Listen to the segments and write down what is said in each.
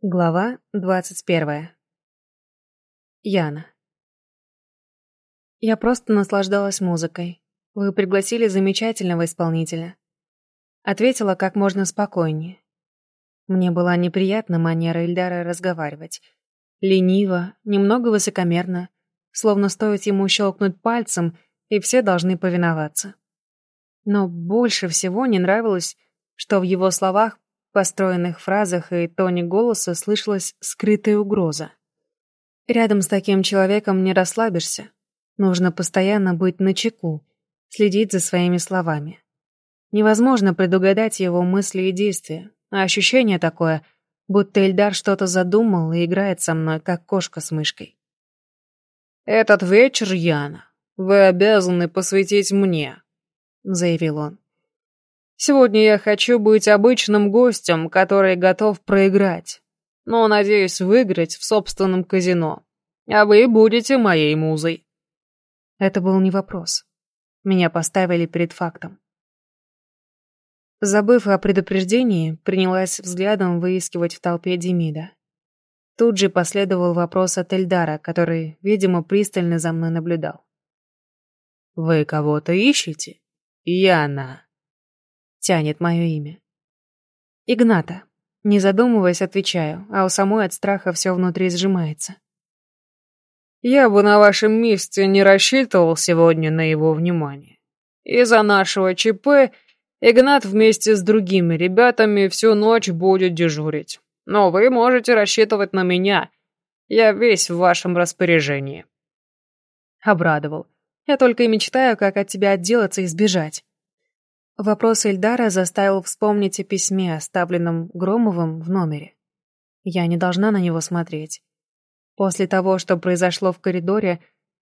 Глава двадцать первая. Яна. Я просто наслаждалась музыкой. Вы пригласили замечательного исполнителя. Ответила как можно спокойнее. Мне была неприятна манера Ильдара разговаривать. Лениво, немного высокомерно, словно стоит ему щелкнуть пальцем, и все должны повиноваться. Но больше всего не нравилось, что в его словах построенных фразах и тоне голоса слышалась скрытая угроза. Рядом с таким человеком не расслабишься. Нужно постоянно быть начеку, следить за своими словами. Невозможно предугадать его мысли и действия, а ощущение такое, будто Эльдар что-то задумал и играет со мной, как кошка с мышкой. «Этот вечер, Яна, вы обязаны посвятить мне», — заявил он. Сегодня я хочу быть обычным гостем, который готов проиграть, но надеюсь выиграть в собственном казино. А вы будете моей музой. Это был не вопрос. Меня поставили перед фактом. Забыв о предупреждении, принялась взглядом выискивать в толпе Демида. Тут же последовал вопрос от Эльдара, который, видимо, пристально за мной наблюдал. «Вы кого-то ищете? Яна?» Тянет мое имя. Игната. Не задумываясь, отвечаю, а у самой от страха все внутри сжимается. Я бы на вашем месте не рассчитывал сегодня на его внимание. Из-за нашего ЧП Игнат вместе с другими ребятами всю ночь будет дежурить. Но вы можете рассчитывать на меня. Я весь в вашем распоряжении. Обрадовал. Я только и мечтаю, как от тебя отделаться и сбежать. Вопрос Эльдара заставил вспомнить о письме, оставленном Громовым в номере. Я не должна на него смотреть. После того, что произошло в коридоре,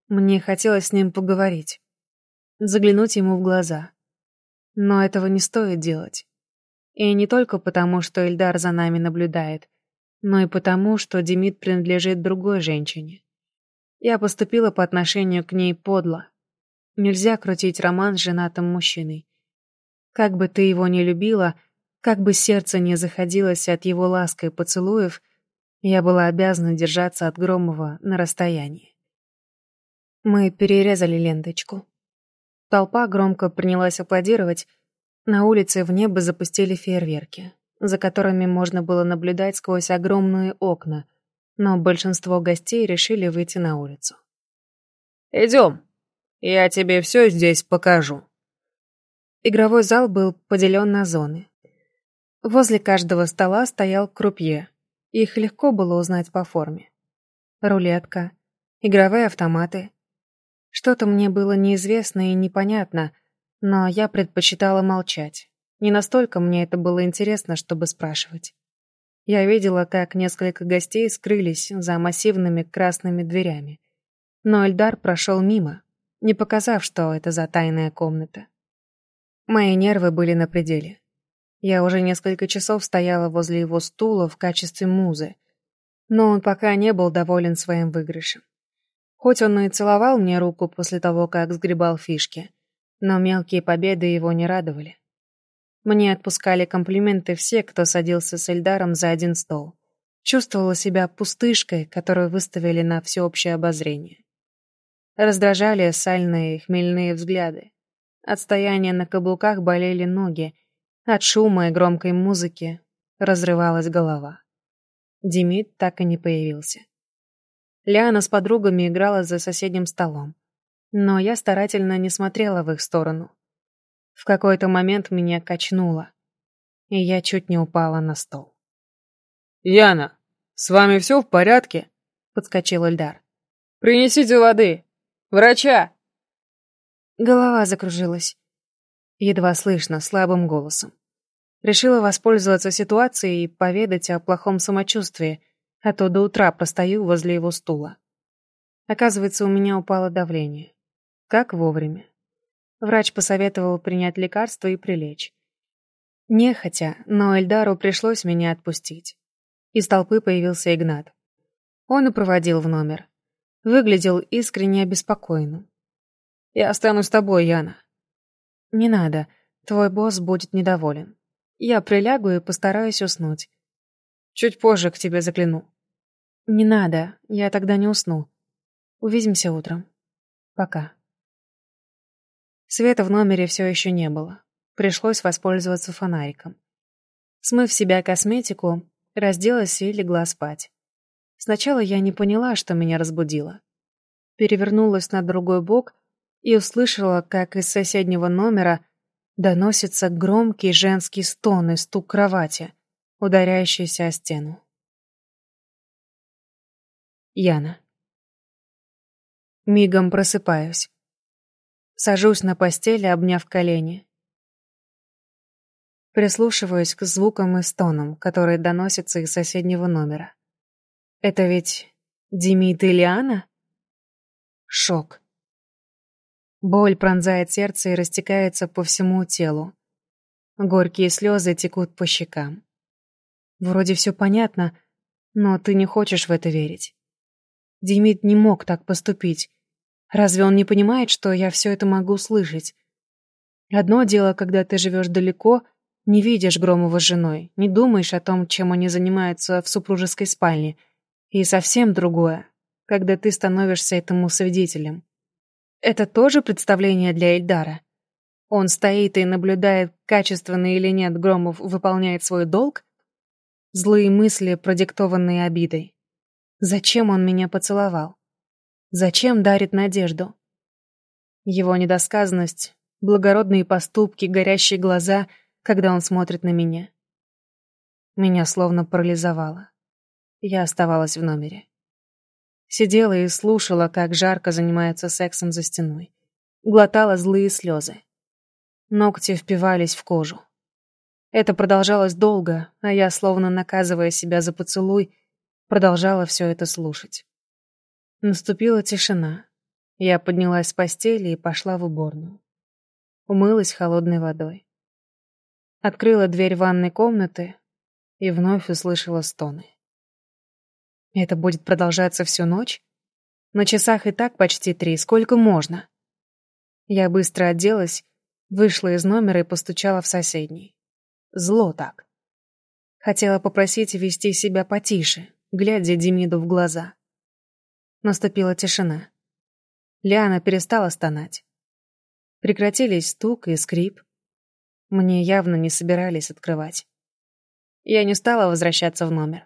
мне хотелось с ним поговорить. Заглянуть ему в глаза. Но этого не стоит делать. И не только потому, что Эльдар за нами наблюдает, но и потому, что Демид принадлежит другой женщине. Я поступила по отношению к ней подло. Нельзя крутить роман с женатым мужчиной. Как бы ты его ни любила, как бы сердце не заходилось от его лаской поцелуев, я была обязана держаться от Громова на расстоянии. Мы перерезали ленточку. Толпа громко принялась аплодировать. На улице в небо запустили фейерверки, за которыми можно было наблюдать сквозь огромные окна, но большинство гостей решили выйти на улицу. «Идем, я тебе все здесь покажу», Игровой зал был поделен на зоны. Возле каждого стола стоял крупье. Их легко было узнать по форме. Рулетка, игровые автоматы. Что-то мне было неизвестно и непонятно, но я предпочитала молчать. Не настолько мне это было интересно, чтобы спрашивать. Я видела, как несколько гостей скрылись за массивными красными дверями. Но Эльдар прошел мимо, не показав, что это за тайная комната. Мои нервы были на пределе. Я уже несколько часов стояла возле его стула в качестве музы, но он пока не был доволен своим выигрышем. Хоть он и целовал мне руку после того, как сгребал фишки, но мелкие победы его не радовали. Мне отпускали комплименты все, кто садился с Эльдаром за один стол. Чувствовала себя пустышкой, которую выставили на всеобщее обозрение. Раздражали сальные хмельные взгляды. От стояния на каблуках болели ноги, от шума и громкой музыки разрывалась голова. Демид так и не появился. Лиана с подругами играла за соседним столом, но я старательно не смотрела в их сторону. В какой-то момент меня качнуло, и я чуть не упала на стол. «Яна, с вами все в порядке?» — подскочил Эльдар. «Принесите воды! Врача!» Голова закружилась. Едва слышно, слабым голосом. Решила воспользоваться ситуацией и поведать о плохом самочувствии, а то до утра простою возле его стула. Оказывается, у меня упало давление. Как вовремя. Врач посоветовал принять лекарство и прилечь. Нехотя, но Эльдару пришлось меня отпустить. Из толпы появился Игнат. Он и проводил в номер. Выглядел искренне обеспокоенным. Я останусь с тобой, Яна». «Не надо. Твой босс будет недоволен. Я прилягу и постараюсь уснуть». Чуть позже к тебе загляну». «Не надо, я тогда не усну. Увидимся утром. Пока». Света в номере все еще не было. Пришлось воспользоваться фонариком. Смыв себя косметику, разделась и легла спать. Сначала я не поняла, что меня разбудило. Перевернулась на другой бок и услышала, как из соседнего номера доносится громкий женский стон и стук кровати, ударяющийся о стену. Яна. Мигом просыпаюсь. Сажусь на постели, обняв колени. Прислушиваюсь к звукам и стонам, которые доносятся из соседнего номера. Это ведь Демид и Лиана? Шок. Боль пронзает сердце и растекается по всему телу. Горькие слезы текут по щекам. Вроде все понятно, но ты не хочешь в это верить. Демид не мог так поступить. Разве он не понимает, что я все это могу слышать? Одно дело, когда ты живешь далеко, не видишь Громова с женой, не думаешь о том, чем они занимаются в супружеской спальне. И совсем другое, когда ты становишься этому свидетелем. Это тоже представление для Эльдара? Он стоит и наблюдает, качественно или нет Громов выполняет свой долг? Злые мысли, продиктованные обидой. Зачем он меня поцеловал? Зачем дарит надежду? Его недосказанность, благородные поступки, горящие глаза, когда он смотрит на меня. Меня словно парализовало. Я оставалась в номере. Сидела и слушала, как жарко занимаются сексом за стеной. Глотала злые слезы. Ногти впивались в кожу. Это продолжалось долго, а я, словно наказывая себя за поцелуй, продолжала все это слушать. Наступила тишина. Я поднялась с постели и пошла в уборную. Умылась холодной водой. Открыла дверь ванной комнаты и вновь услышала стоны. Это будет продолжаться всю ночь? На часах и так почти три, сколько можно? Я быстро оделась, вышла из номера и постучала в соседний. Зло так. Хотела попросить вести себя потише, глядя Демиду в глаза. Наступила тишина. Лиана перестала стонать. Прекратились стук и скрип. Мне явно не собирались открывать. Я не стала возвращаться в номер.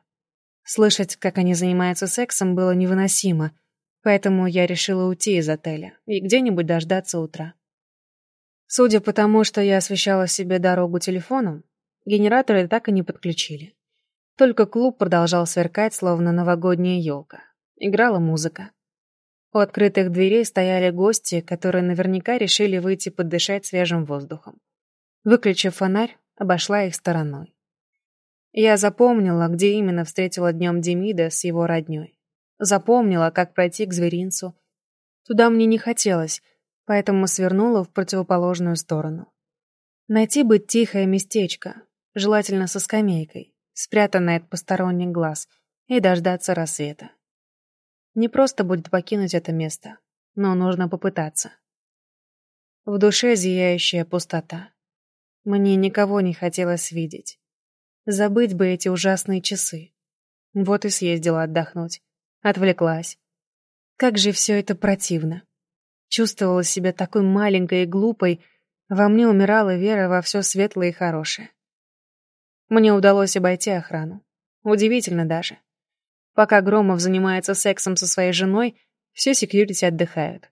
Слышать, как они занимаются сексом, было невыносимо, поэтому я решила уйти из отеля и где-нибудь дождаться утра. Судя по тому, что я освещала себе дорогу телефоном, генераторы так и не подключили. Только клуб продолжал сверкать, словно новогодняя елка. Играла музыка. У открытых дверей стояли гости, которые наверняка решили выйти подышать свежим воздухом. Выключив фонарь, обошла их стороной. Я запомнила, где именно встретила днем Демида с его роднёй. Запомнила, как пройти к зверинцу. Туда мне не хотелось, поэтому свернула в противоположную сторону. Найти бы тихое местечко, желательно со скамейкой, спрятанное от посторонних глаз, и дождаться рассвета. Не просто будет покинуть это место, но нужно попытаться. В душе зияющая пустота. Мне никого не хотелось видеть. Забыть бы эти ужасные часы. Вот и съездила отдохнуть. Отвлеклась. Как же все это противно. Чувствовала себя такой маленькой и глупой, во мне умирала вера во все светлое и хорошее. Мне удалось обойти охрану. Удивительно даже. Пока Громов занимается сексом со своей женой, все секьюрити отдыхают.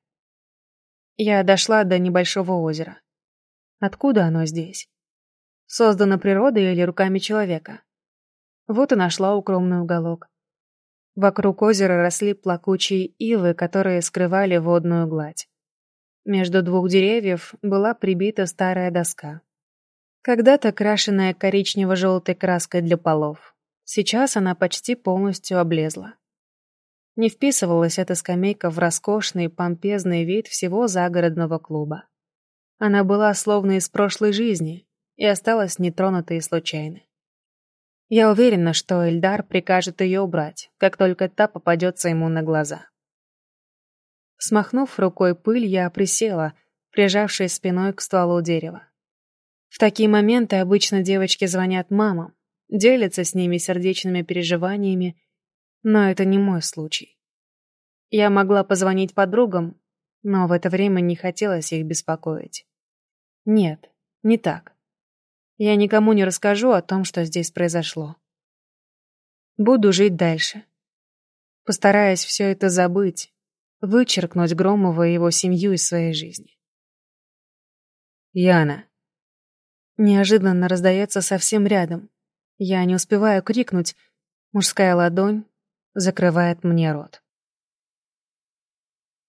Я дошла до небольшого озера. Откуда оно здесь? Создано природой или руками человека? Вот и нашла укромный уголок. Вокруг озера росли плакучие ивы, которые скрывали водную гладь. Между двух деревьев была прибита старая доска. Когда-то крашенная коричнево-желтой краской для полов. Сейчас она почти полностью облезла. Не вписывалась эта скамейка в роскошный, помпезный вид всего загородного клуба. Она была словно из прошлой жизни и осталась нетронутой и случайной. Я уверена, что Эльдар прикажет ее убрать, как только та попадется ему на глаза. Смахнув рукой пыль, я присела, прижавшись спиной к стволу дерева. В такие моменты обычно девочки звонят мамам, делится с ними сердечными переживаниями, но это не мой случай. Я могла позвонить подругам, но в это время не хотелось их беспокоить. Нет, не так. Я никому не расскажу о том, что здесь произошло. Буду жить дальше. Постараюсь все это забыть, вычеркнуть Громова и его семью из своей жизни. Яна. Неожиданно раздается совсем рядом. Я не успеваю крикнуть. Мужская ладонь закрывает мне рот.